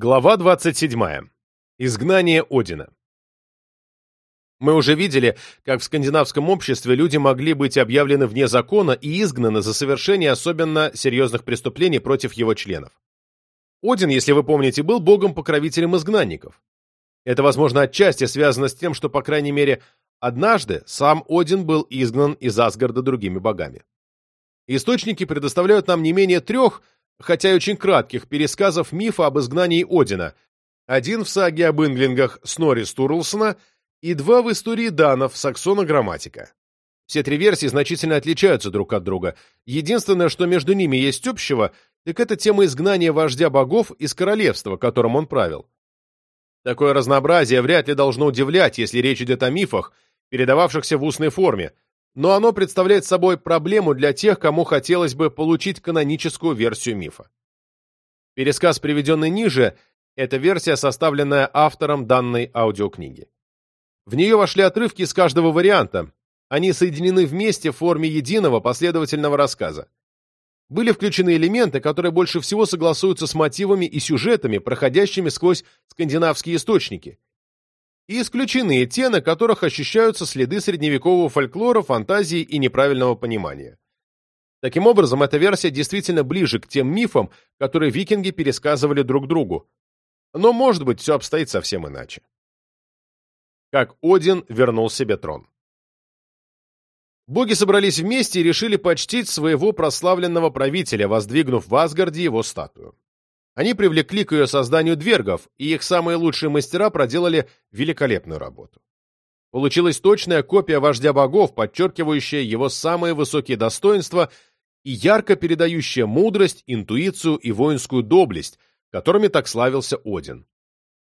Глава 27. Изгнание Одина. Мы уже видели, как в скандинавском обществе люди могли быть объявлены вне закона и изгнаны за совершение особенно серьезных преступлений против его членов. Один, если вы помните, был богом-покровителем изгнанников. Это, возможно, отчасти связано с тем, что, по крайней мере, однажды сам Один был изгнан из Асгарда другими богами. Источники предоставляют нам не менее трех хотя и очень кратких, пересказов мифа об изгнании Одина, один в саге об инглингах Снори Стурлсона и два в истории данов Саксона Грамматика. Все три версии значительно отличаются друг от друга. Единственное, что между ними есть общего, так это тема изгнания вождя богов из королевства, которым он правил. Такое разнообразие вряд ли должно удивлять, если речь идет о мифах, передававшихся в устной форме, но оно представляет собой проблему для тех, кому хотелось бы получить каноническую версию мифа. Пересказ, приведенный ниже, это версия, составленная автором данной аудиокниги. В нее вошли отрывки из каждого варианта, они соединены вместе в форме единого последовательного рассказа. Были включены элементы, которые больше всего согласуются с мотивами и сюжетами, проходящими сквозь скандинавские источники, и исключены те, на которых ощущаются следы средневекового фольклора, фантазии и неправильного понимания. Таким образом, эта версия действительно ближе к тем мифам, которые викинги пересказывали друг другу. Но, может быть, все обстоит совсем иначе. Как Один вернул себе трон. Боги собрались вместе и решили почтить своего прославленного правителя, воздвигнув в Асгарде его статую. Они привлекли к ее созданию двергов, и их самые лучшие мастера проделали великолепную работу. Получилась точная копия вождя богов, подчеркивающая его самые высокие достоинства и ярко передающая мудрость, интуицию и воинскую доблесть, которыми так славился Один.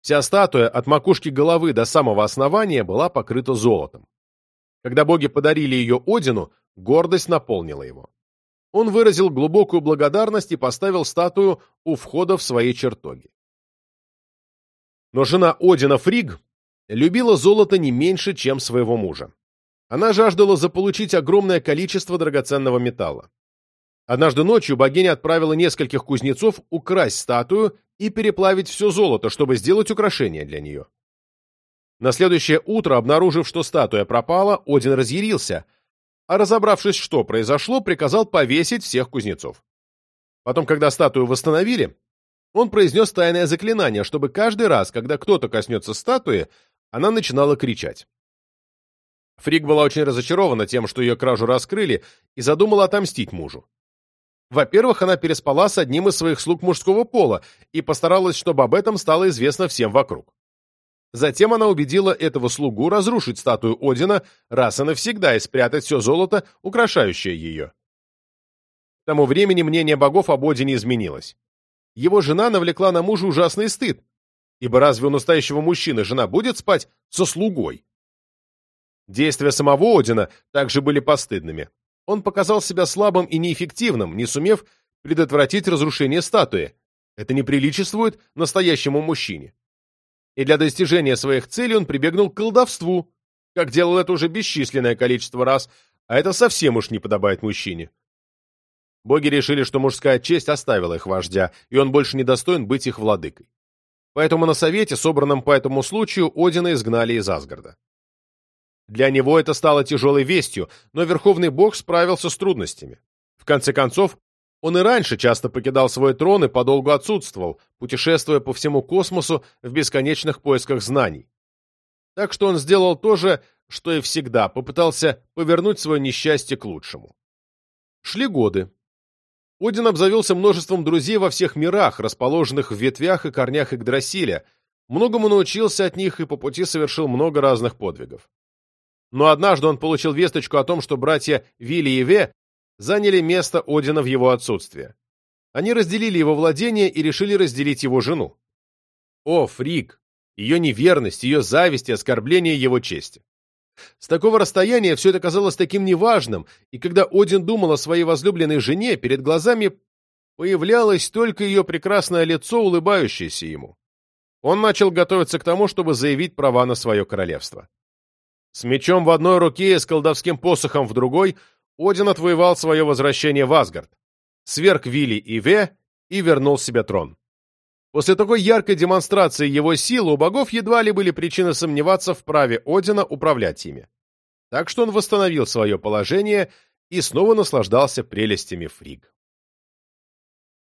Вся статуя от макушки головы до самого основания была покрыта золотом. Когда боги подарили ее Одину, гордость наполнила его он выразил глубокую благодарность и поставил статую у входа в свои чертоги. Но жена Одина Фриг любила золото не меньше, чем своего мужа. Она жаждала заполучить огромное количество драгоценного металла. Однажды ночью богиня отправила нескольких кузнецов украсть статую и переплавить все золото, чтобы сделать украшение для нее. На следующее утро, обнаружив, что статуя пропала, Один разъярился – а разобравшись, что произошло, приказал повесить всех кузнецов. Потом, когда статую восстановили, он произнес тайное заклинание, чтобы каждый раз, когда кто-то коснется статуи, она начинала кричать. Фрик была очень разочарована тем, что ее кражу раскрыли, и задумала отомстить мужу. Во-первых, она переспала с одним из своих слуг мужского пола и постаралась, чтобы об этом стало известно всем вокруг. Затем она убедила этого слугу разрушить статую Одина раз и навсегда и спрятать все золото, украшающее ее. К тому времени мнение богов об Одине изменилось. Его жена навлекла на мужа ужасный стыд, ибо разве у настоящего мужчины жена будет спать со слугой? Действия самого Одина также были постыдными. Он показал себя слабым и неэффективным, не сумев предотвратить разрушение статуи. Это не приличествует настоящему мужчине и для достижения своих целей он прибегнул к колдовству, как делал это уже бесчисленное количество раз, а это совсем уж не подобает мужчине. Боги решили, что мужская честь оставила их вождя, и он больше не достоин быть их владыкой. Поэтому на совете, собранном по этому случаю, Одина изгнали из Асгарда. Для него это стало тяжелой вестью, но Верховный Бог справился с трудностями. В конце концов, он и раньше часто покидал свой трон и подолгу отсутствовал, путешествуя по всему космосу в бесконечных поисках знаний. Так что он сделал то же, что и всегда, попытался повернуть свое несчастье к лучшему. Шли годы. Один обзавелся множеством друзей во всех мирах, расположенных в ветвях и корнях Игдрасиля, многому научился от них и по пути совершил много разных подвигов. Но однажды он получил весточку о том, что братья Вилли и Ве заняли место Одина в его отсутствие. Они разделили его владение и решили разделить его жену. О, Фрик! Ее неверность, ее зависть и оскорбление его чести. С такого расстояния все это казалось таким неважным, и когда Один думал о своей возлюбленной жене, перед глазами появлялось только ее прекрасное лицо, улыбающееся ему. Он начал готовиться к тому, чтобы заявить права на свое королевство. С мечом в одной руке и с колдовским посохом в другой один отвоевал свое возвращение в Асгард, сверг Вилли и Ве и вернул себе трон. После такой яркой демонстрации его сил у богов едва ли были причины сомневаться в праве Одина управлять ими. Так что он восстановил свое положение и снова наслаждался прелестями Фриг.